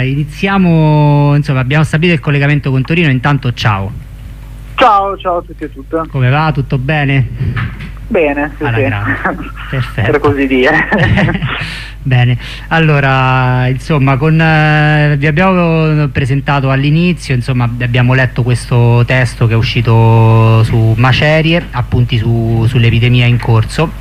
iniziamo, insomma abbiamo stabilito il collegamento con Torino, intanto ciao. Ciao, ciao a tutti e tutte. Come va? Tutto bene? Bene, sì, sì. Perfetto. per così dire. Bene, allora insomma con, eh, vi abbiamo presentato all'inizio, insomma abbiamo letto questo testo che è uscito su Macerie, appunti su, sull'epidemia in corso.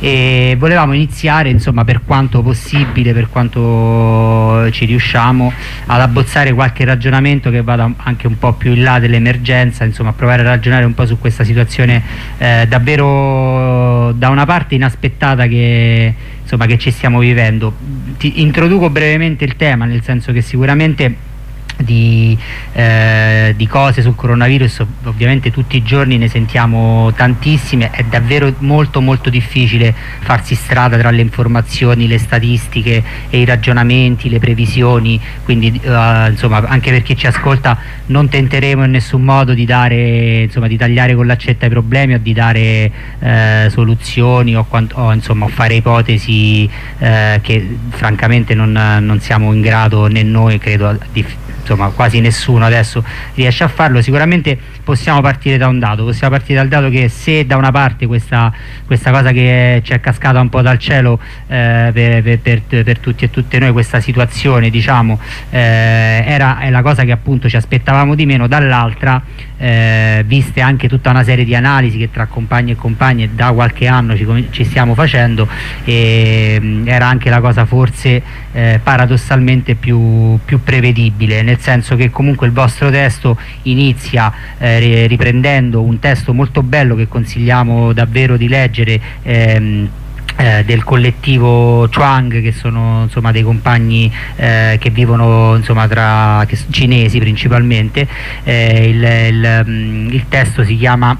E volevamo iniziare insomma per quanto possibile, per quanto ci riusciamo ad abbozzare qualche ragionamento che vada anche un po' più in là dell'emergenza, insomma provare a ragionare un po' su questa situazione eh, davvero da una parte inaspettata che insomma, che ci stiamo vivendo. Ti introduco brevemente il tema, nel senso che sicuramente di, eh, di, cose sul coronavirus ovviamente tutti i giorni ne sentiamo tantissime. È davvero molto molto difficile farsi strada tra le informazioni le statistiche e i ragionamenti le previsioni. Quindi eh, insomma anche per chi ci ascolta non tenteremo in nessun modo di dare insomma di tagliare con l'accetta i problemi o di dare eh, soluzioni o, o, insomma fare ipotesi eh, che francamente non, non siamo in grado né noi credo di insomma quasi nessuno adesso riesce a farlo, sicuramente possiamo partire da un dato, possiamo partire dal dato che se da una parte questa, questa cosa che ci è cascata un po' dal cielo eh, per, per, per, per, tutti e tutte noi, questa situazione diciamo eh, era, è la cosa che appunto ci aspettavamo di meno, dall'altra eh, viste anche tutta una serie di analisi che tra compagni e compagne da qualche anno ci, ci stiamo facendo e, mh, era anche la cosa forse eh, paradossalmente più, più prevedibile nel senso che comunque il vostro testo inizia eh, riprendendo un testo molto bello che consigliamo davvero di leggere ehm, eh, del collettivo Chuang che sono insomma, dei compagni eh, che vivono insomma, tra che, cinesi principalmente. Eh, il, il, il testo si chiama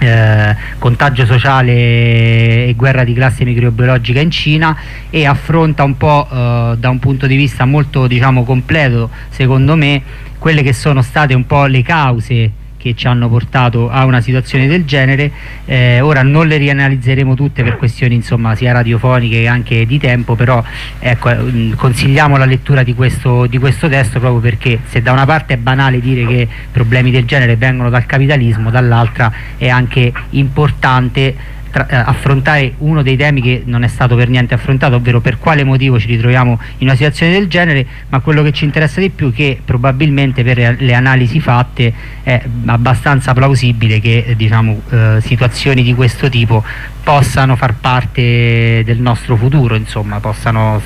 eh, contagio sociale e guerra di classe microbiologica in Cina e affronta un po' eh, da un punto di vista molto diciamo completo secondo me quelle che sono state un po' le cause che ci hanno portato a una situazione del genere eh, ora non le rianalizzeremo tutte per questioni insomma sia radiofoniche che anche di tempo però ecco, mh, consigliamo la lettura di questo, di questo testo proprio perché se da una parte è banale dire che problemi del genere vengono dal capitalismo dall'altra è anche importante tra, eh, affrontare uno dei temi che non è stato per niente affrontato, ovvero per quale motivo ci ritroviamo in una situazione del genere, ma quello che ci interessa di più è che probabilmente per le analisi fatte è abbastanza plausibile che eh, diciamo, eh, situazioni di questo tipo possano far parte del nostro futuro, insomma, possano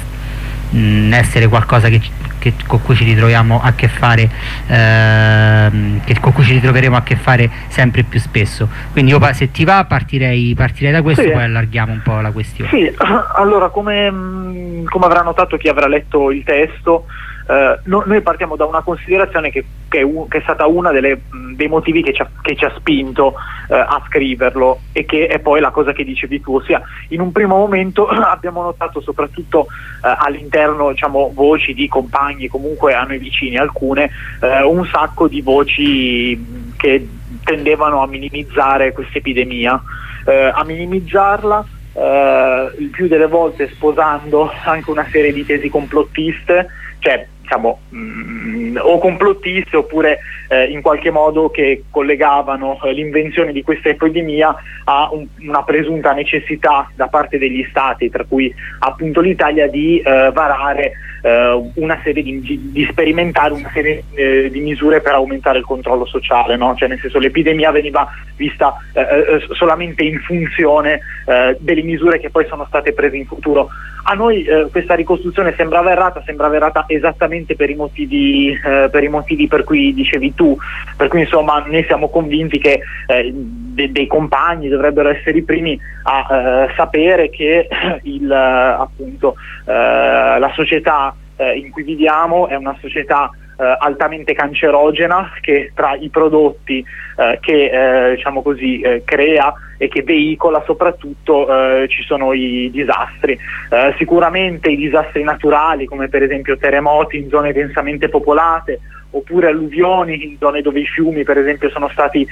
mh, essere qualcosa che che, con cui ci ritroviamo a che fare ehm, che, con cui ci ritroveremo a che fare sempre più spesso quindi io se ti va partirei, partirei da questo sì. poi allarghiamo un po' la questione sì, allora come, come avrà notato chi avrà letto il testo Uh, no, noi partiamo da una considerazione che, che, è, un, che è, stata uno dei motivi che ci ha, che ci ha spinto uh, a scriverlo e che è poi la cosa che dicevi tu, ossia in un primo momento abbiamo notato soprattutto uh, all'interno diciamo, voci di compagni, comunque a noi vicini alcune, un sacco di voci che tendevano a minimizzare questa epidemia, a minimizzarla il più delle volte sposando anche una serie di tesi complottiste cioè diciamo mh, o complottiste oppure eh, in qualche modo che collegavano eh, l'invenzione di questa epidemia a un, una presunta necessità da parte degli stati, tra cui appunto l'Italia, di eh, varare eh, una serie di, di, sperimentare una serie eh, di misure per aumentare il controllo sociale, no? cioè nel senso l'epidemia veniva vista solamente in funzione delle misure che poi sono state prese in futuro. A noi questa ricostruzione sembrava errata, sembrava errata esattamente per i motivi, eh, per, i motivi per cui dicevi tu, per cui insomma noi siamo convinti che eh, de dei compagni dovrebbero essere i primi a eh, sapere che il, appunto, la società in cui viviamo è una società eh, altamente cancerogena che tra i prodotti eh, che eh, diciamo così, eh, crea e che veicola soprattutto eh, ci sono i disastri. Eh, sicuramente i disastri naturali come per esempio terremoti in zone densamente popolate oppure alluvioni in zone dove i fiumi per esempio sono stati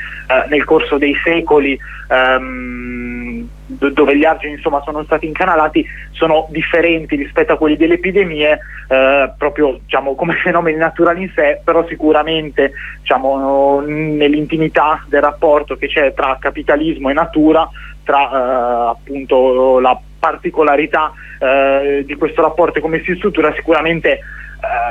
nel corso dei secoli ehm, dove gli argini insomma, sono stati incanalati sono differenti rispetto a quelli delle epidemie eh, proprio diciamo, come fenomeni naturali in sé però sicuramente diciamo, nell'intimità del rapporto che c'è tra capitalismo e natura tra eh, appunto la particolarità eh, di questo rapporto e come si struttura sicuramente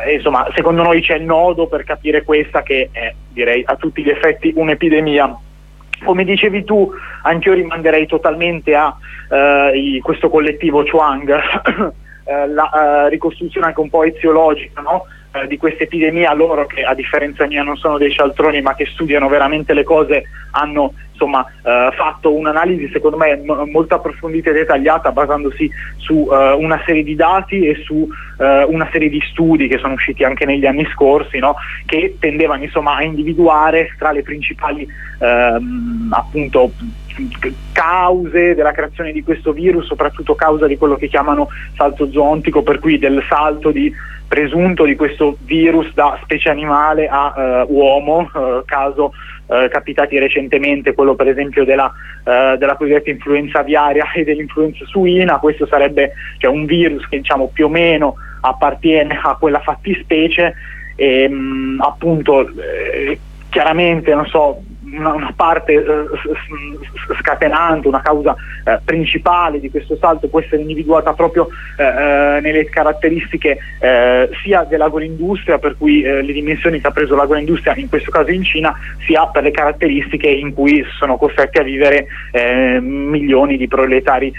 eh, insomma secondo noi c'è il nodo per capire questa che è direi a tutti gli effetti un'epidemia come dicevi tu, anche io rimanderei totalmente a uh, questo collettivo Chuang, uh, la uh, ricostruzione anche un po' eziologica no? Di questa epidemia, loro che a differenza mia non sono dei cialtroni ma che studiano veramente le cose, hanno insomma, eh, fatto un'analisi secondo me m- molto approfondita e dettagliata basandosi su eh, una serie di dati e su eh, una serie di studi che sono usciti anche negli anni scorsi no? che tendevano insomma, a individuare tra le principali ehm, appunto cause della creazione di questo virus, soprattutto causa di quello che chiamano salto zoontico, per cui del salto di presunto di questo virus da specie animale a uh, uomo, uh, caso uh, capitati recentemente, quello per esempio della, della cosiddetta influenza aviaria e dell'influenza suina, questo sarebbe cioè, un virus che diciamo più o meno appartiene a quella fattispecie. E mh, mm, appunto eh, chiaramente non so una, una parte eh, scatenante, una causa eh, principale di questo salto può essere individuata proprio eh, eh nelle caratteristiche eh, sia dell'agroindustria, per cui eh, le dimensioni che ha preso l'agroindustria, in questo caso in Cina, sia per le caratteristiche in cui sono costretti a vivere milioni di proletari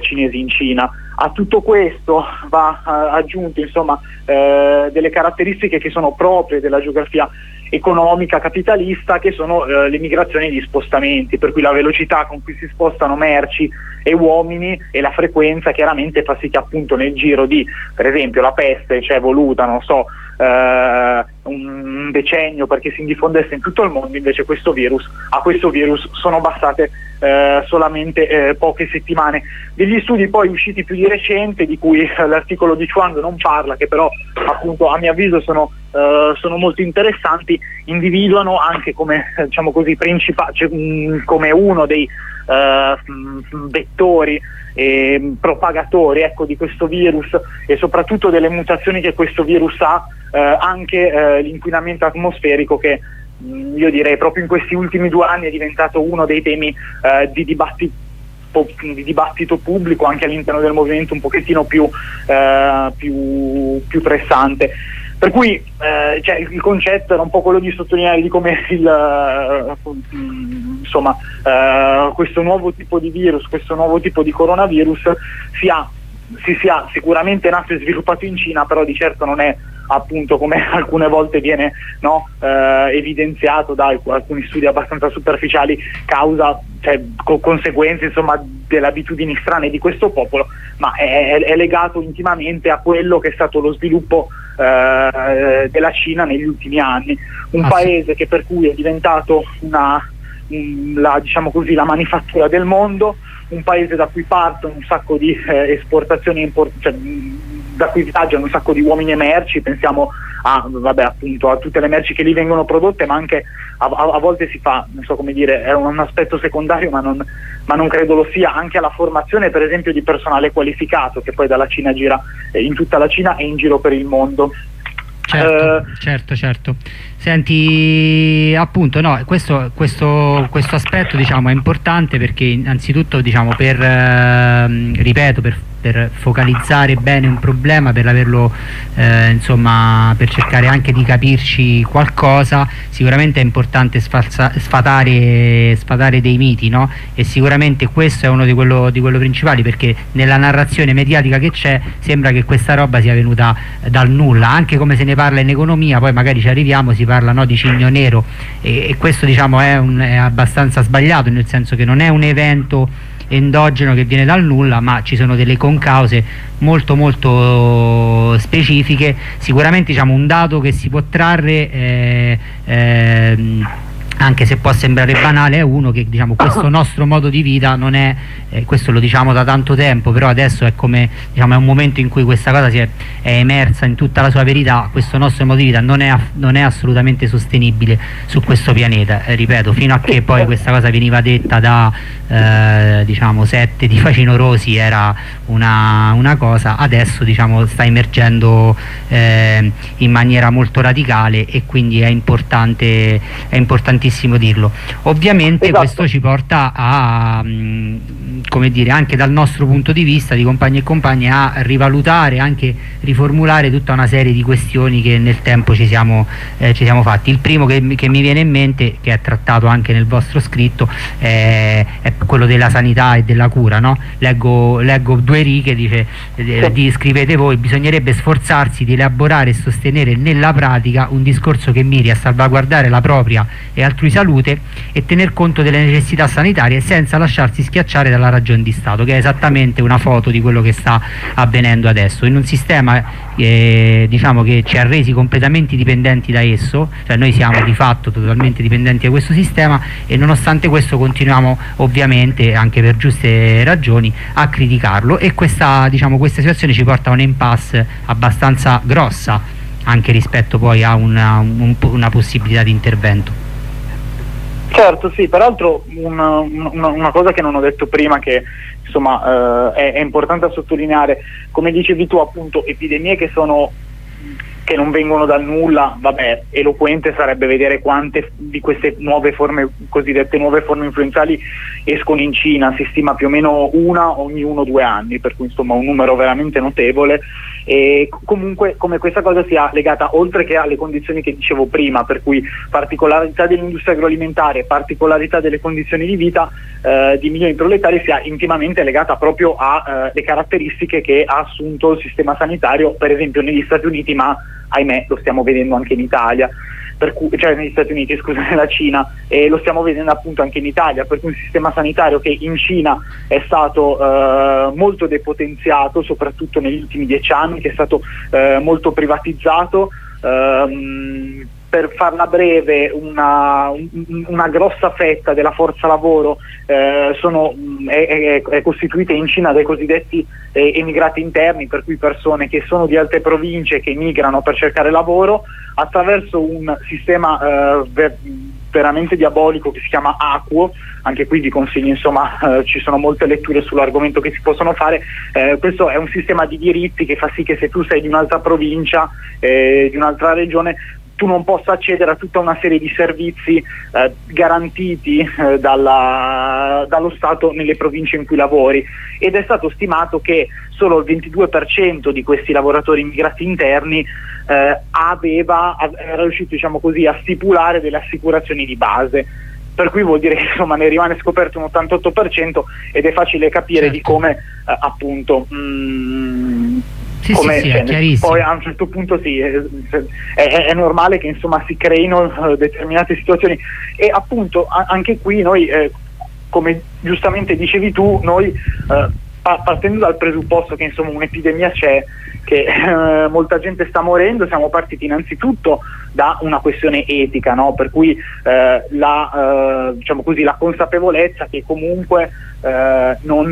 cinesi in Cina. A tutto questo va aggiunto insomma, delle caratteristiche che sono proprie della geografia economica capitalista che sono eh, le migrazioni di spostamenti, per cui la velocità con cui si spostano merci e uomini e la frequenza chiaramente fa sì che appunto nel giro di, per esempio, la peste ci è voluta, non so, eh, un decennio perché si diffondesse in tutto il mondo, invece questo virus, a questo virus sono bastate eh, solamente eh, poche settimane. Degli studi poi usciti più di recente, di cui eh, l'articolo di Chuang non parla, che però appunto a mio avviso sono, eh, sono molto interessanti, individuano anche come, diciamo così, cioè, mh, come uno dei eh, vettori e propagatori ecco, di questo virus e soprattutto delle mutazioni che questo virus ha, eh, anche eh, l'inquinamento atmosferico che io direi proprio in questi ultimi due anni è diventato uno dei temi eh, di dibattito di dibattito pubblico anche all'interno del movimento un pochettino più, eh, più, più pressante. Per cui eh, cioè, il concetto era un po' quello di sottolineare di come uh, uh, questo nuovo tipo di virus, questo nuovo tipo di coronavirus sia, si sia sicuramente nato e sviluppato in Cina, però di certo non è appunto come alcune volte viene no, eh, evidenziato da alcuni studi abbastanza superficiali causa, cioè, co- conseguenze insomma, delle abitudini strane di questo popolo, ma è, è, legato intimamente a quello che è stato lo sviluppo eh, della Cina negli ultimi anni, un ah, paese sì. che per cui è diventato una, la, diciamo così, la manifattura del mondo, un paese da cui partono un sacco di eh, esportazioni, import- cioè, da cui viaggiano un sacco di uomini e merci, pensiamo a, vabbè, appunto, a tutte le merci che lì vengono prodotte, ma anche a, a, a volte si fa, non so come dire, è un, un aspetto secondario, ma non, ma non, credo lo sia, anche alla formazione per esempio di personale qualificato che poi dalla Cina gira eh, in tutta la Cina e in giro per il mondo. Certo, uh, certo, certo. Senti, appunto, no, questo, questo, questo aspetto diciamo, è importante perché innanzitutto diciamo, per, eh, ripeto, per per focalizzare bene un problema, per averlo eh, insomma per cercare anche di capirci qualcosa, sicuramente è importante sfalsa, sfatare, sfatare, dei miti, no? E sicuramente questo è uno di quello, di quello principali perché nella narrazione mediatica che c'è sembra che questa roba sia venuta dal nulla, anche come se ne parla in economia, poi magari ci arriviamo, si parla no, di cigno nero e, e questo diciamo è, un, è abbastanza sbagliato, nel senso che non è un evento endogeno che viene dal nulla ma ci sono delle concause molto molto specifiche. Sicuramente diciamo un dato che si può trarre eh, eh, anche se può sembrare banale, è uno che diciamo, questo nostro modo di vita non è, eh, questo lo diciamo da tanto tempo, però adesso è come diciamo, è un momento in cui questa cosa è, è, emersa in tutta la sua verità, questo nostro modo di vita non è, non è assolutamente sostenibile su questo pianeta, eh, ripeto, fino a che poi questa cosa veniva detta da eh, diciamo, sette di facinorosi era una, una cosa, adesso diciamo, sta emergendo eh, in maniera molto radicale e quindi è importante, è importantissimo dirlo. Ovviamente esatto. questo ci porta a, mm, come dire, anche dal nostro punto di vista di compagni e compagne a rivalutare, anche riformulare tutta una serie di questioni che nel tempo ci siamo, eh, ci siamo fatti. Il primo che, che, mi viene in mente, che è trattato anche nel vostro scritto, è, è quello della sanità e della cura. No? Leggo, leggo, due righe, dice, eh, di, scrivete voi, bisognerebbe sforzarsi di elaborare e sostenere nella pratica un discorso che miri a salvaguardare la propria e altrui salute e tener conto delle necessità sanitarie senza lasciarsi schiacciare dalla ragione di Stato, che è esattamente una foto di quello che sta avvenendo adesso. In un sistema eh, diciamo che ci ha resi completamente dipendenti da esso, cioè noi siamo di fatto totalmente dipendenti da questo sistema e nonostante questo continuiamo ovviamente, anche per giuste ragioni, a criticarlo e questa, diciamo, questa situazione ci porta a un impasse abbastanza grossa anche rispetto poi a una, un, una possibilità di intervento. Certo, sì, peraltro una, una, una, cosa che non ho detto prima che insomma eh, è, è, importante sottolineare, come dicevi tu appunto, epidemie che sono che non vengono dal nulla, vabbè, eloquente sarebbe vedere quante di queste nuove forme, cosiddette nuove forme influenzali escono in Cina, si stima più o meno una ogni uno o due anni, per cui insomma un numero veramente notevole. E comunque come questa cosa sia legata oltre che alle condizioni che dicevo prima, per cui particolarità dell'industria agroalimentare, particolarità delle condizioni di vita eh, di milioni di proletari sia intimamente legata proprio alle eh, caratteristiche che ha assunto il sistema sanitario, per esempio negli Stati Uniti, ma ahimè lo stiamo vedendo anche in Italia. Cui, cioè negli Stati Uniti, scusa, nella Cina, e lo stiamo vedendo appunto anche in Italia, per cui un sistema sanitario che in Cina è stato eh, molto depotenziato, soprattutto negli ultimi dieci anni, che è stato eh, molto privatizzato. Ehm, per farla breve, una, una, grossa fetta della forza lavoro eh, sono, è, è, è, costituita in Cina dai cosiddetti eh, emigrati interni, per cui persone che sono di altre province che migrano per cercare lavoro attraverso un sistema eh, ver veramente diabolico che si chiama Aquo, anche qui vi consiglio, insomma, eh, ci sono molte letture sull'argomento che si possono fare, eh, questo è un sistema di diritti che fa sì che se tu sei di un'altra provincia, eh, di un'altra regione, tu non possa accedere a tutta una serie di servizi eh, garantiti eh, dalla, dallo Stato nelle province in cui lavori ed è stato stimato che solo il 22% di questi lavoratori immigrati interni eh, aveva, era riuscito diciamo così, a stipulare delle assicurazioni di base per cui vuol dire che insomma, ne rimane scoperto un 88% ed è facile capire certo. di come eh, appunto mh, mm, sì, come, sì, sì, poi a un certo punto sì, è, è, è normale che insomma, si creino uh, determinate situazioni e appunto a, anche qui noi, eh, come giustamente dicevi tu, noi eh, partendo dal presupposto che insomma un'epidemia c'è, che eh, molta gente sta morendo, siamo partiti innanzitutto da una questione etica, no? per cui eh, la, eh, diciamo così, la, consapevolezza che comunque eh, non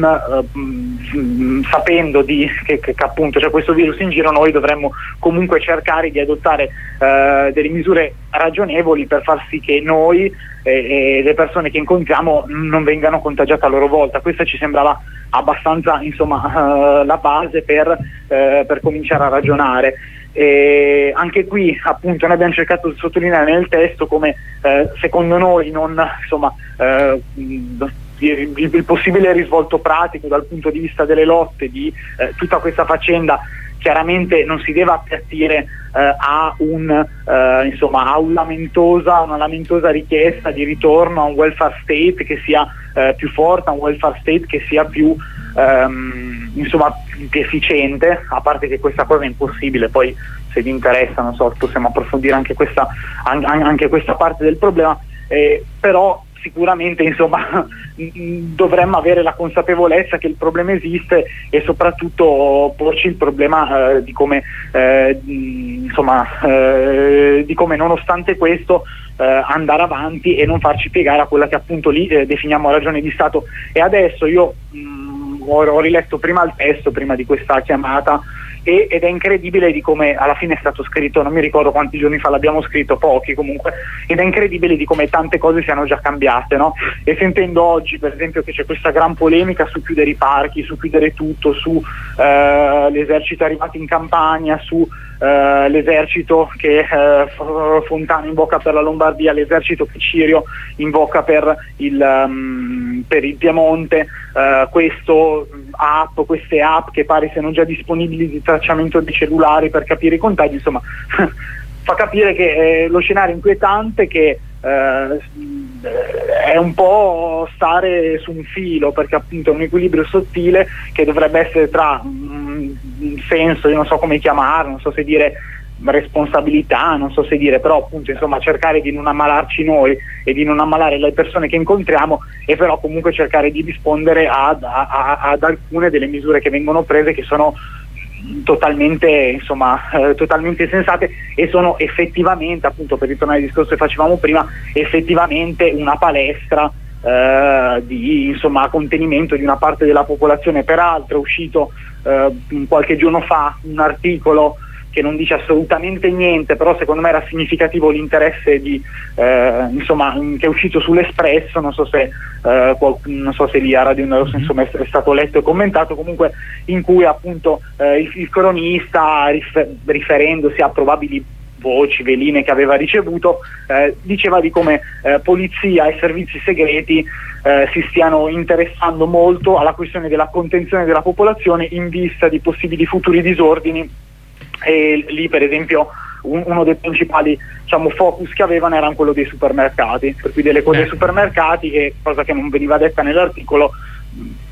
mh, mm, sapendo di, che, che, che, appunto c'è questo virus in giro noi dovremmo comunque cercare di adottare eh, delle misure ragionevoli per far sì che noi e, le persone che incontriamo non vengano contagiate a loro volta. Questa ci sembrava abbastanza insomma, uh, la base per, uh, per, cominciare a ragionare. E anche qui appunto noi abbiamo cercato di sottolineare nel testo come uh, secondo noi non, insomma, il, il, possibile risvolto pratico dal punto di vista delle lotte di tutta questa faccenda chiaramente non si deve appiattire eh, a, un, eh, insomma, a un lamentosa, una lamentosa richiesta di ritorno a un welfare state che sia eh, più forte, a un welfare state che sia più, ehm, insomma, più efficiente, a parte che questa cosa è impossibile, poi se vi interessa non so, possiamo approfondire anche questa, an anche questa parte del problema, eh, però sicuramente insomma, dovremmo avere la consapevolezza che il problema esiste e soprattutto porci il problema eh, di, come, eh, insomma, eh, di come nonostante questo eh, andare avanti e non farci piegare a quella che appunto lì eh, definiamo ragione di Stato. E adesso io mh, ho, ho riletto prima il testo, prima di questa chiamata, e, ed è incredibile di come alla fine è stato scritto, non mi ricordo quanti giorni fa l'abbiamo scritto, pochi comunque, ed è incredibile di come tante cose siano già cambiate, no? E sentendo oggi per esempio che c'è questa gran polemica su chiudere i parchi, su chiudere tutto, su eh, l'esercito arrivato in campagna, su Uh, l'esercito che uh, Fontana invoca per la Lombardia, l'esercito che Cirio invoca per il, um, per il Piemonte, uh, questo app, queste app che pare siano già disponibili di tracciamento di cellulari per capire i contagi, insomma fa capire che eh, lo scenario inquietante che eh, è un po' stare su un filo perché appunto è un equilibrio sottile che dovrebbe essere tra mm, un senso, io non so come chiamarlo, non so se dire responsabilità, non so se dire, però appunto insomma cercare di non ammalarci noi e di non ammalare le persone che incontriamo e però comunque cercare di rispondere ad, a, ad alcune delle misure che vengono prese che sono totalmente, insomma, eh, totalmente sensate e sono effettivamente, appunto per ritornare al discorso che facevamo prima, effettivamente una palestra eh, di insomma, contenimento di una parte della popolazione. Peraltro è uscito eh, qualche giorno fa un articolo che non dice assolutamente niente, però secondo me era significativo l'interesse di, eh, insomma, che è uscito sull'Espresso, non so se, eh, non so se lì a Radio Rosso insomma, è, è stato letto e commentato, comunque in cui appunto eh, il, il, cronista rifer riferendosi a probabili voci, veline che aveva ricevuto, eh, diceva di come eh, polizia e servizi segreti eh, si stiano interessando molto alla questione della contenzione della popolazione in vista di possibili futuri disordini e lì per esempio un, uno dei principali diciamo, focus che avevano era quello dei supermercati, per cui delle cose dei supermercati e cosa che non veniva detta nell'articolo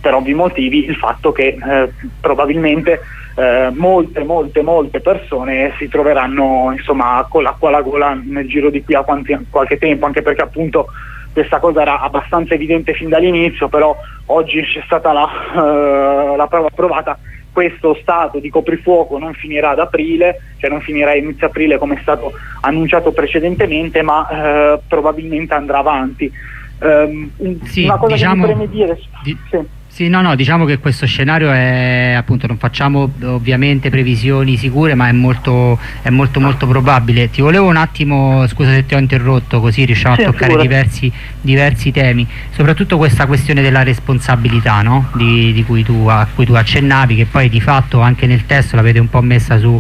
per ovvi motivi il fatto che eh, probabilmente eh, molte molte molte persone si troveranno insomma con l'acqua alla gola nel giro di qui a quanti, qualche tempo. Anche perché appunto questa cosa era abbastanza evidente fin dall'inizio però oggi c'è stata la, uh, la prova provata questo stato di coprifuoco non finirà ad aprile, cioè non finirà a inizio aprile come è stato annunciato precedentemente, ma eh, probabilmente andrà avanti. Um, sì, una cosa diciamo, che mi preme dire... Di, sì. Sì, no, no, diciamo che questo scenario è appunto non facciamo ovviamente previsioni sicure, ma è molto, è molto, molto probabile. Ti volevo un attimo, scusa se ti ho interrotto, così riusciamo sì, a toccare diversi, diversi, temi, soprattutto questa questione della responsabilità no? di, di cui tu, a cui tu accennavi, che poi di fatto anche nel testo l'avete un po' messa su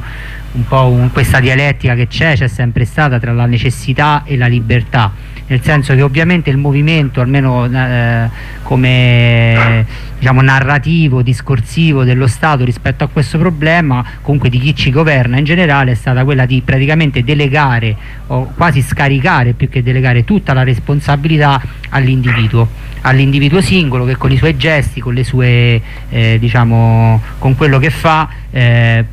un po' un, questa dialettica che c'è, c'è sempre stata tra la necessità e la libertà nel senso che ovviamente il movimento, almeno eh, come diciamo, narrativo, discorsivo dello Stato rispetto a questo problema, comunque di chi ci governa in generale, è stata quella di praticamente delegare o quasi scaricare più che delegare tutta la responsabilità all'individuo. All'individuo singolo che con i suoi gesti, con le sue eh, diciamo con quello che fa eh,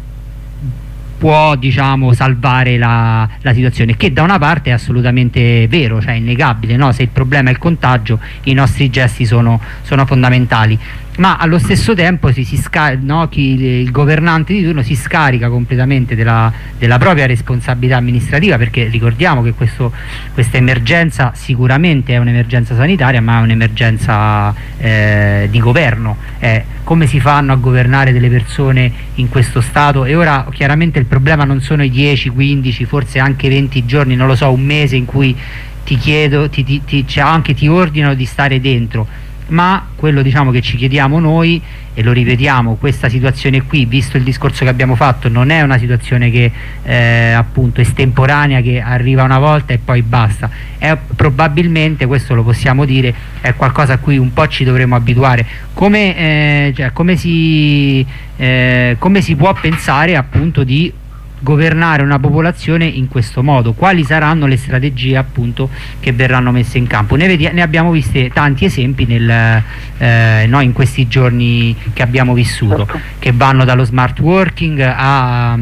può diciamo, salvare la, la, situazione, che da una parte è assolutamente vero, cioè innegabile, no? se il problema è il contagio i nostri gesti sono, sono fondamentali ma allo stesso tempo si, si no, chi, il governante di turno si scarica completamente della, della, propria responsabilità amministrativa perché ricordiamo che questo, questa emergenza sicuramente è un'emergenza sanitaria ma è un'emergenza eh, di governo. Eh, come si fanno a governare delle persone in questo stato? E ora chiaramente il problema non sono i 10, 15, forse anche 20 giorni, non lo so, un mese in cui ti chiedo, ti, ti, ti, cioè anche ti ordinano di stare dentro ma quello diciamo, che ci chiediamo noi e lo ripetiamo, questa situazione qui, visto il discorso che abbiamo fatto, non è una situazione che eh, appunto estemporanea che arriva una volta e poi basta, è probabilmente, questo lo possiamo dire, è qualcosa a cui un po' ci dovremo abituare. Come, eh, cioè, come, si, eh, come si può pensare appunto di governare una popolazione in questo modo, quali saranno le strategie appunto che verranno messe in campo. Ne, ne abbiamo viste tanti esempi nel, eh, no, in questi giorni che abbiamo vissuto, certo. che vanno dallo smart working a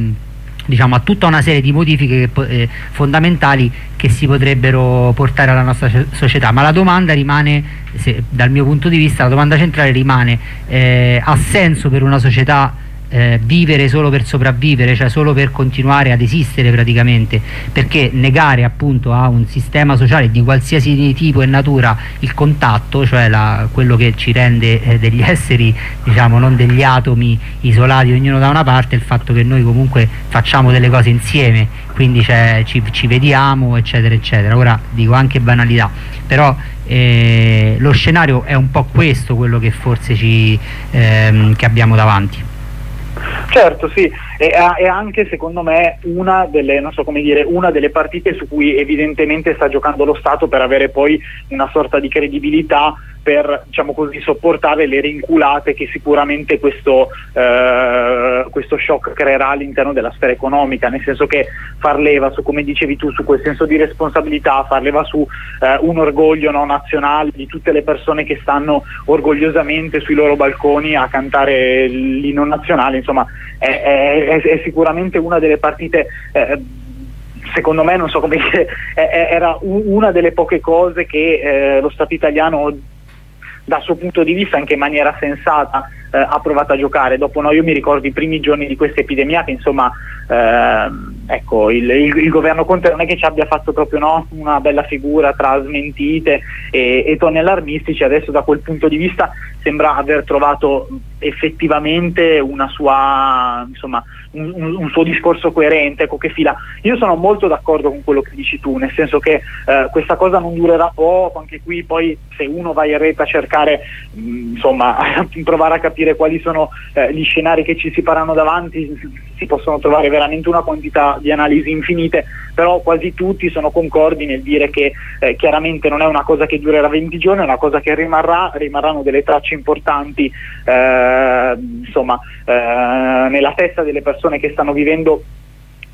diciamo, a tutta una serie di modifiche che, eh, fondamentali che si potrebbero portare alla nostra società, ma la domanda rimane, se, dal mio punto di vista, la domanda centrale rimane, eh, ha senso per una società eh, vivere solo per sopravvivere, cioè solo per continuare ad esistere praticamente, perché negare appunto a un sistema sociale di qualsiasi tipo e natura il contatto, cioè la, quello che ci rende eh, degli esseri, diciamo, non degli atomi isolati ognuno da una parte, il fatto che noi comunque facciamo delle cose insieme, quindi ci, ci, vediamo, eccetera, eccetera. Ora dico anche banalità, però eh, lo scenario è un po' questo quello che forse ci, ehm, che abbiamo davanti. Certo, sì, è, è, anche secondo me una delle, so dire, una delle, partite su cui evidentemente sta giocando lo Stato per avere poi una sorta di credibilità per diciamo così, sopportare le rinculate che sicuramente questo, eh, questo, shock creerà all'interno della sfera economica, nel senso che far leva su, come dicevi tu, su quel senso di responsabilità, far leva su eh, un orgoglio no, nazionale di tutte le persone che stanno orgogliosamente sui loro balconi a cantare l'inno nazionale, insomma è, è, è sicuramente una delle partite eh, secondo me, non so come dire, era una delle poche cose che eh, lo Stato italiano dal suo punto di vista anche in maniera sensata eh, ha provato a giocare. Dopo no, io mi ricordo i primi giorni di questa epidemia che insomma eh, ecco, il, il, il, governo Conte non è che ci abbia fatto proprio no, una bella figura tra smentite e, e toni allarmistici, adesso da quel punto di vista sembra aver trovato effettivamente una sua, insomma, un, un, suo discorso coerente, ecco, che fila. Io sono molto d'accordo con quello che dici tu, nel senso che eh, questa cosa non durerà poco, anche qui poi se uno va in rete a cercare, mh, mm, insomma, provare a capire quali sono eh, gli scenari che ci si faranno davanti, si possono trovare veramente una quantità di analisi infinite, però quasi tutti sono concordi nel dire che eh, chiaramente non è una cosa che durerà 20 giorni, è una cosa che rimarrà, rimarranno delle tracce importanti eh, insomma, eh, nella testa delle persone che stanno vivendo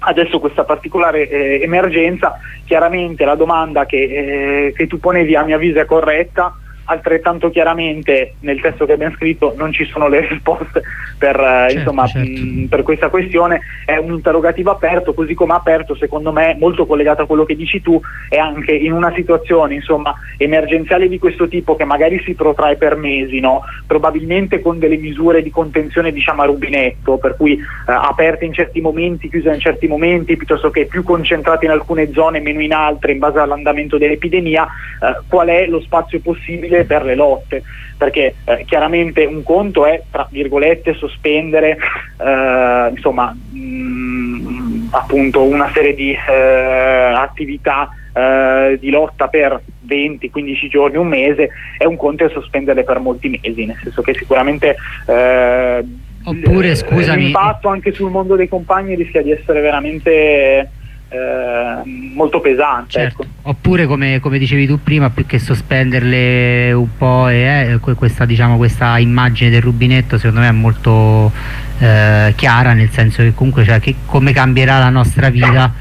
adesso questa particolare eh, emergenza, chiaramente la domanda che, eh, che tu ponevi a mio avviso è corretta, altrettanto chiaramente nel testo che abbiamo scritto non ci sono le risposte per, eh, certo, insomma, certo. Mh, per questa questione, è un interrogativo aperto, così come aperto secondo me molto collegato a quello che dici tu, è anche in una situazione insomma, emergenziale di questo tipo che magari si protrae per mesi, no? probabilmente con delle misure di contenzione diciamo a rubinetto, per cui eh, aperte in certi momenti, chiuse in certi momenti, piuttosto che più concentrate in alcune zone, meno in altre in base all'andamento dell'epidemia, eh, qual è lo spazio possibile per le lotte, perché eh, chiaramente un conto è, tra virgolette, sospendere eh, insomma, mh, mm, appunto una serie di eh, attività eh, di lotta per 20-15 giorni, un mese, e un conto è sospenderle per molti mesi, nel senso che sicuramente eh, Oppure, scusami. l'impatto anche sul mondo dei compagni rischia di essere veramente molto pesante. Certo. Ecco. Oppure come, come, dicevi tu prima, più che sospenderle un po' e, eh, questa, diciamo, questa, immagine del rubinetto secondo me è molto eh, chiara, nel senso che comunque cioè, che come cambierà la nostra vita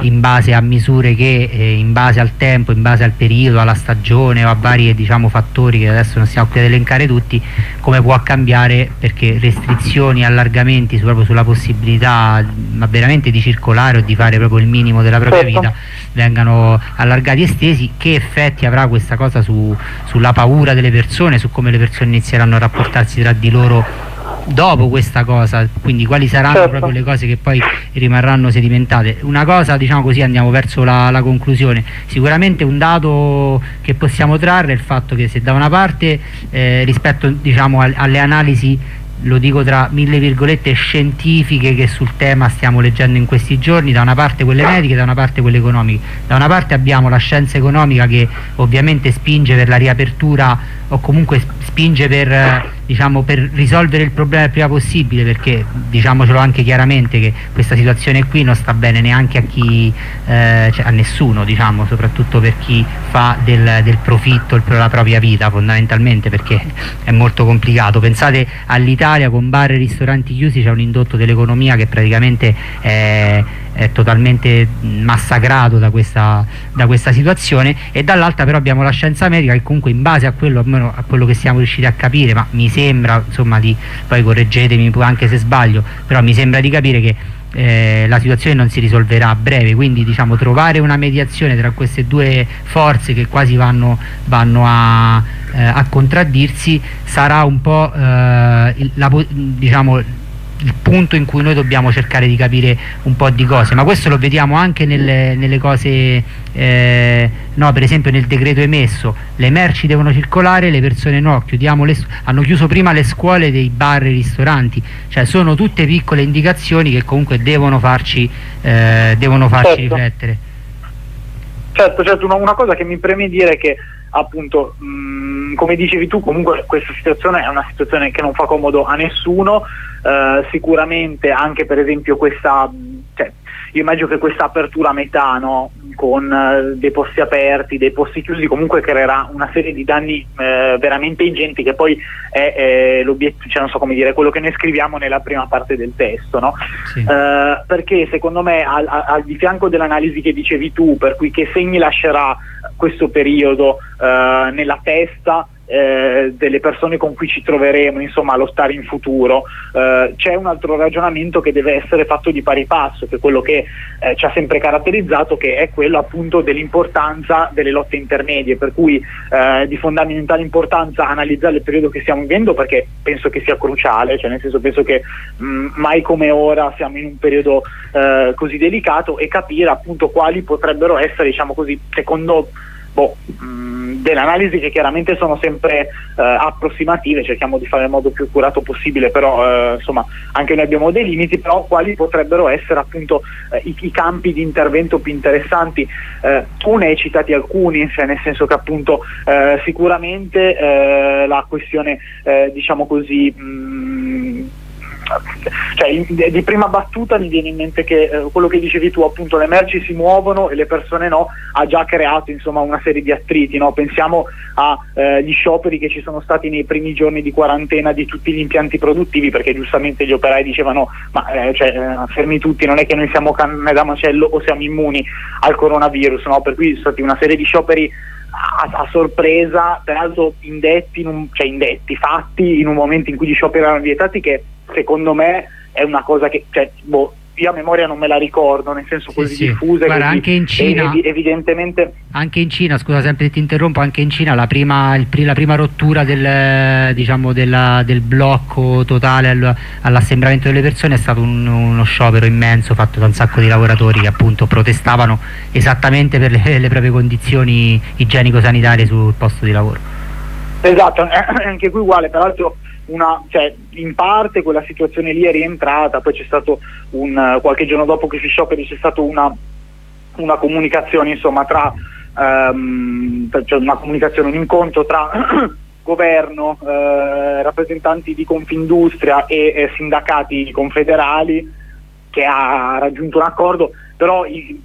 in base a misure che eh, in base al tempo, in base al periodo, alla stagione o a vari diciamo, fattori che adesso non stiamo qui ad elencare tutti, come può cambiare perché restrizioni, allargamenti proprio sulla possibilità ma veramente di circolare o di fare proprio il minimo della propria certo. vita vengano allargati e estesi, che effetti avrà questa cosa su, sulla paura delle persone, su come le persone inizieranno a rapportarsi tra di loro dopo questa cosa, quindi quali saranno certo. proprio le cose che poi rimarranno sedimentate. Una cosa, diciamo così, andiamo verso la, la conclusione, sicuramente un dato che possiamo trarre è il fatto che se da una parte eh, rispetto diciamo, alle analisi lo dico tra mille virgolette scientifiche che sul tema stiamo leggendo in questi giorni, da una parte quelle mediche, da una parte quelle economiche. Da una parte abbiamo la scienza economica che ovviamente spinge per la riapertura o comunque spinge per, diciamo, per risolvere il problema il prima possibile perché diciamocelo anche chiaramente che questa situazione qui non sta bene neanche a chi, eh, cioè a nessuno, diciamo, soprattutto per chi fa del, del profitto la propria vita fondamentalmente perché è molto complicato. Pensate all'Italia con bar e ristoranti chiusi c'è un indotto dell'economia che praticamente è è totalmente massacrato da questa, da questa situazione e dall'altra però abbiamo la scienza medica che comunque in base a quello, a quello che siamo riusciti a capire, ma mi sembra, insomma, di, poi correggetemi anche se sbaglio, però mi sembra di capire che eh, la situazione non si risolverà a breve, quindi diciamo, trovare una mediazione tra queste due forze che quasi vanno, vanno a, eh, a, contraddirsi sarà un po' eh, la, diciamo, il punto in cui noi dobbiamo cercare di capire un po' di cose, ma questo lo vediamo anche nelle, nelle cose, eh, no, per esempio nel decreto emesso, le merci devono circolare, le persone no, le, hanno chiuso prima le scuole dei bar e ristoranti, cioè sono tutte piccole indicazioni che comunque devono farci, eh, devono farci certo. riflettere. Certo, certo, una, una, cosa che mi preme dire è che appunto mh, mm, come dicevi tu comunque questa situazione è una situazione che non fa comodo a nessuno eh, sicuramente anche per esempio questa, cioè, io immagino che questa apertura a metà no, con eh, dei posti aperti, dei posti chiusi comunque creerà una serie di danni eh, veramente ingenti che poi è, è l'obiettivo, cioè non so come dire, quello che noi scriviamo nella prima parte del testo, no? sì. Eh, perché secondo me al, al, di fianco dell'analisi che dicevi tu, per cui che segni lascerà questo periodo eh, nella testa, eh, delle persone con cui ci troveremo insomma allo stare in futuro. Eh, c'è un altro ragionamento che deve essere fatto di pari passo che è quello che eh, ci ha sempre caratterizzato che è quello appunto dell'importanza delle lotte intermedie per cui eh, di fondamentale importanza analizzare il periodo che stiamo vivendo perché penso che sia cruciale cioè nel senso penso che mh, mm, mai come ora siamo in un periodo eh, così delicato e capire appunto quali potrebbero essere diciamo così secondo boh, mh, mm, delle analisi che chiaramente sono sempre eh, approssimative, cerchiamo di fare nel modo più curato possibile, però eh, insomma anche noi abbiamo dei limiti, però quali potrebbero essere appunto eh, i, i, campi di intervento più interessanti. Eh, tu ne hai citati alcuni, cioè nel senso che appunto eh, sicuramente eh, la questione diciamo così mh, cioè, di prima battuta mi viene in mente che eh, quello che dicevi tu, appunto, le merci si muovono e le persone no, ha già creato insomma, una serie di attriti. No? Pensiamo agli eh, scioperi che ci sono stati nei primi giorni di quarantena di tutti gli impianti produttivi, perché giustamente gli operai dicevano: Ma eh, cioè, eh, fermi tutti, non è che noi siamo canne da macello o siamo immuni al coronavirus, no? per cui sono stati una serie di scioperi a, a, sorpresa, peraltro indetti, in un, cioè indetti, fatti in un momento in cui gli scioperi erano vietati che secondo me è una cosa che cioè, boh, io a memoria non me la ricordo, nel senso così sì, diffusa. Guarda, così, anche in Cina, ev evidentemente... Anche in Cina, scusa sempre ti interrompo, anche in Cina la prima, il, la prima rottura del, diciamo, della, del blocco totale all, all'assembramento delle persone è stato un, uno sciopero immenso fatto da un sacco di lavoratori che appunto protestavano esattamente per le, le proprie condizioni igienico-sanitarie sul posto di lavoro. Esatto, anche qui uguale, peraltro una, cioè, in parte quella situazione lì è rientrata, poi c'è stato un, qualche giorno dopo questi scioperi c'è stata una, una, comunicazione insomma tra um, cioè una comunicazione, un incontro tra governo, eh, rappresentanti di Confindustria e eh, sindacati confederali che ha raggiunto un accordo, però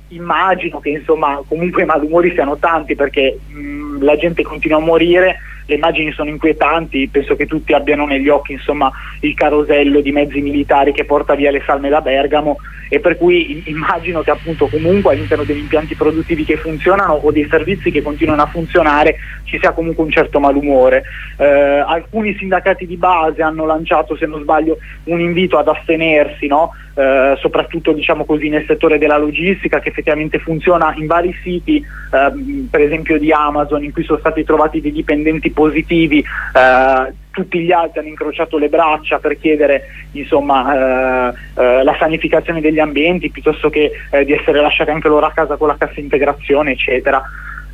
immagino che insomma comunque i malumori siano tanti perché mh, la gente continua a morire le immagini sono inquietanti, penso che tutti abbiano negli occhi insomma, il carosello di mezzi militari che porta via le salme da Bergamo e per cui immagino che appunto comunque all'interno degli impianti produttivi che funzionano o dei servizi che continuano a funzionare ci sia comunque un certo malumore. Eh, alcuni sindacati di base hanno lanciato, se non sbaglio, un invito ad astenersi, no? Eh, soprattutto diciamo così, nel settore della logistica che effettivamente funziona in vari siti, eh, per esempio di Amazon, in cui sono stati trovati dei dipendenti positivi. Eh, tutti gli altri hanno incrociato le braccia per chiedere insomma, eh, eh, la sanificazione degli ambienti piuttosto che eh, di essere lasciati anche loro a casa con la cassa integrazione eccetera.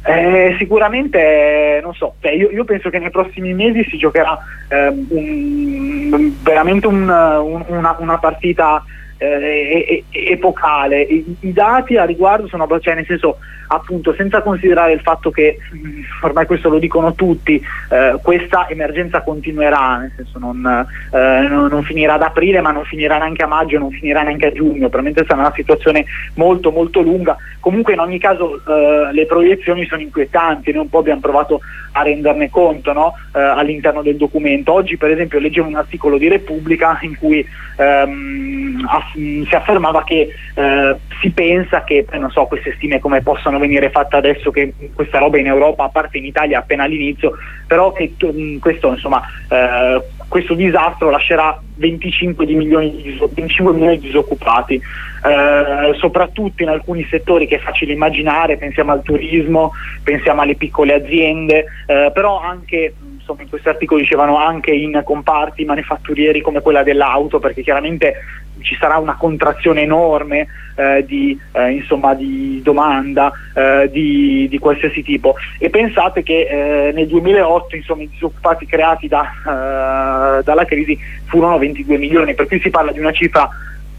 Eh, sicuramente non so, cioè io, io, penso che nei prossimi mesi si giocherà ehm, un, veramente un, un, una, una partita eh, epocale. I, I, dati a riguardo sono, cioè nel senso, appunto, senza considerare il fatto che, mm, ormai questo lo dicono tutti, eh, questa emergenza continuerà, nel senso non, eh, non, non, finirà ad aprile, ma non finirà neanche a maggio, non finirà neanche a giugno, probabilmente sarà una situazione molto molto lunga. Comunque in ogni caso eh, le proiezioni sono inquietanti, noi un po' abbiamo provato a renderne conto no? Eh, all'interno del documento. Oggi per esempio leggevo un articolo di Repubblica in cui ehm, si affermava che eh, si pensa che, eh, non so queste stime come possano venire fatte adesso che questa roba in Europa, a parte in Italia appena all'inizio, però che questo, insomma, eh, questo disastro lascerà 25 milioni di, 25 milioni di disoccupati, eh, soprattutto in alcuni settori che è facile immaginare, pensiamo al turismo, pensiamo alle piccole aziende, eh, però anche in questo articolo dicevano anche in comparti manifatturieri come quella dell'auto, perché chiaramente ci sarà una contrazione enorme eh, di, eh, insomma, di, domanda eh, di, di, qualsiasi tipo. E pensate che eh, nel 2008 insomma, i disoccupati creati da, eh, dalla crisi furono 22 milioni, per cui si parla di una cifra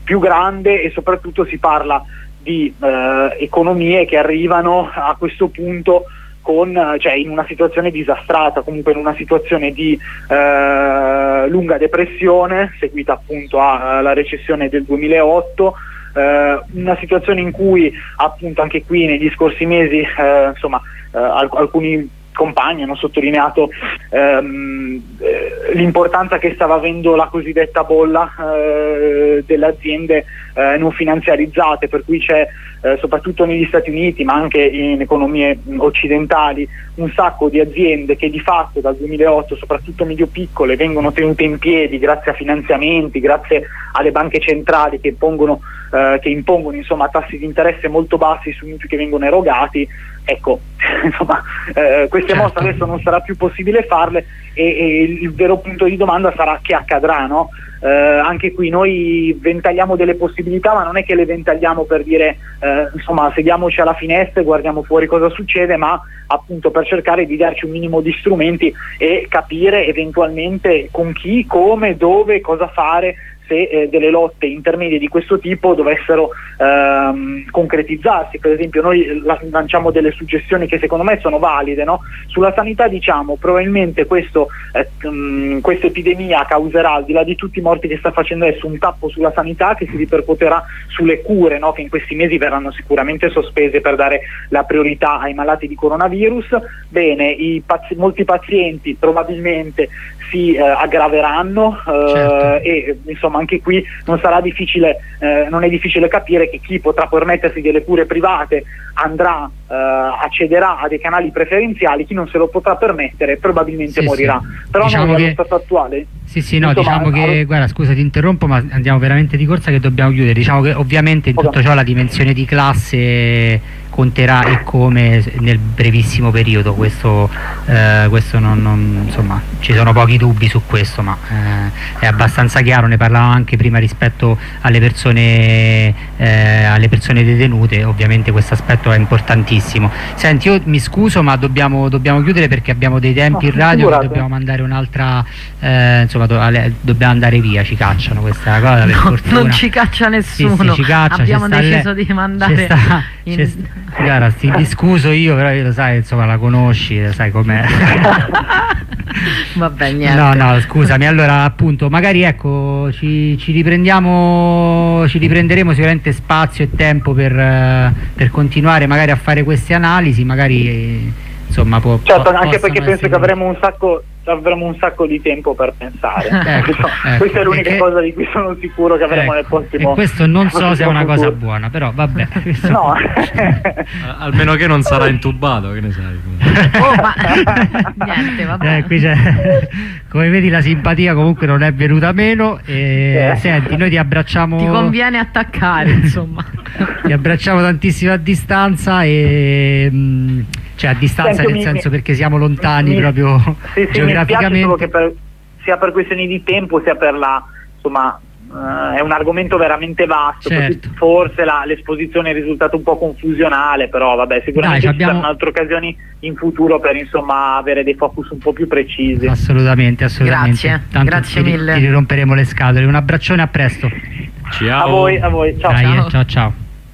più grande e soprattutto si parla di eh, economie che arrivano a questo punto con, cioè in una situazione disastrata, comunque in una situazione di eh, lunga depressione seguita appunto alla recessione del 2008. Eh, una situazione in cui appunto anche qui negli scorsi mesi eh, insomma eh, alc alcuni compagni hanno sottolineato ehm, eh, l'importanza che stava avendo la cosiddetta bolla eh, delle aziende eh, non finanziarizzate, per cui c'è eh, soprattutto negli Stati Uniti ma anche in economie occidentali un sacco di aziende che di fatto dal 2008, soprattutto medio-piccole, vengono tenute in piedi grazie a finanziamenti, grazie alle banche centrali che, pongono, eh, che impongono insomma, tassi di interesse molto bassi sui mutui che vengono erogati ecco, insomma, eh, queste certo. mosse adesso non sarà più possibile farle e, e, il vero punto di domanda sarà che accadrà, no? eh, anche qui noi ventagliamo delle possibilità ma non è che le ventagliamo per dire eh, insomma sediamoci alla finestra e guardiamo fuori cosa succede ma appunto per cercare di darci un minimo di strumenti e capire eventualmente con chi, come, dove, cosa fare se eh, delle lotte intermedie di questo tipo dovessero ehm, concretizzarsi. Per esempio noi lanciamo delle suggestioni che secondo me sono valide. No? Sulla sanità diciamo probabilmente questo, eh, mh, questa epidemia causerà, al di là di tutti i morti che sta facendo adesso, un tappo sulla sanità che si ripercuoterà sulle cure no? che in questi mesi verranno sicuramente sospese per dare la priorità ai malati di coronavirus. Bene, pazi molti pazienti probabilmente si eh, aggraveranno eh, certo. e insomma anche qui non sarà difficile, eh, non è difficile capire che chi potrà permettersi delle cure private andrà, eh, accederà a dei canali preferenziali, chi non se lo potrà permettere probabilmente sì, morirà. Sì. Però diciamo non che... allo stato attuale. Sì, sì, no, insomma, diciamo che, allora... guarda, scusa ti interrompo, ma andiamo veramente di corsa che dobbiamo chiudere. Diciamo che ovviamente in tutto ciò la dimensione di classe conterà e come nel brevissimo periodo, questo, eh, questo non, non, insomma, ci sono pochi dubbi su questo, ma eh, è abbastanza chiaro, ne parlavamo anche prima rispetto alle persone, eh, alle persone detenute, ovviamente questo aspetto è importantissimo. Senti, io mi scuso ma dobbiamo, dobbiamo chiudere perché abbiamo dei tempi no, in radio, dobbiamo mandare un'altra, eh, insomma do, ale, dobbiamo andare via, ci cacciano questa cosa no. Non ci caccia nessuno, sì, sì, ci caccia, abbiamo deciso di mandare... In... Chiara, ti, ti scuso io, però io lo sai, insomma, la conosci, sai com'è. Vabbè, niente. No, no, scusami. Allora, appunto, magari ecco, ci, ci riprendiamo, ci riprenderemo sicuramente spazio e tempo per, per continuare magari a fare queste analisi, magari insomma può Certo, anche perché penso che avremo un sacco avremo un sacco di tempo per pensare. ecco, ecco, questa è l'unica cosa di cui sono sicuro che avremo ecco, nel prossimo. E questo non so se è una cosa buona, però vabbè. no. Almeno che non sarà intubato, che ne sai. oh, ma niente, vabbè. Eh, qui come vedi la simpatia comunque non è venuta meno e eh. senti, noi ti abbracciamo Ti conviene attaccare, insomma. ti abbracciamo tantissimo a distanza e mh, mm, cioè a distanza Senti, nel mi, senso perché siamo lontani mi, proprio sì, sì, geograficamente. Per, sia per questioni di tempo sia per la insomma uh, è un argomento veramente vasto, certo. forse l'esposizione è risultata un po' confusionale, però vabbè, sicuramente Dai, ci abbiamo... saranno altre occasioni in futuro per insomma avere dei focus un po' più precisi. Assolutamente, assolutamente. Grazie, Tanto grazie ti, mille. Ti romperemo le scatole. Un abbraccione, a presto. Ciao. A voi, a voi. Ciao. Dai, ciao. ciao. ciao.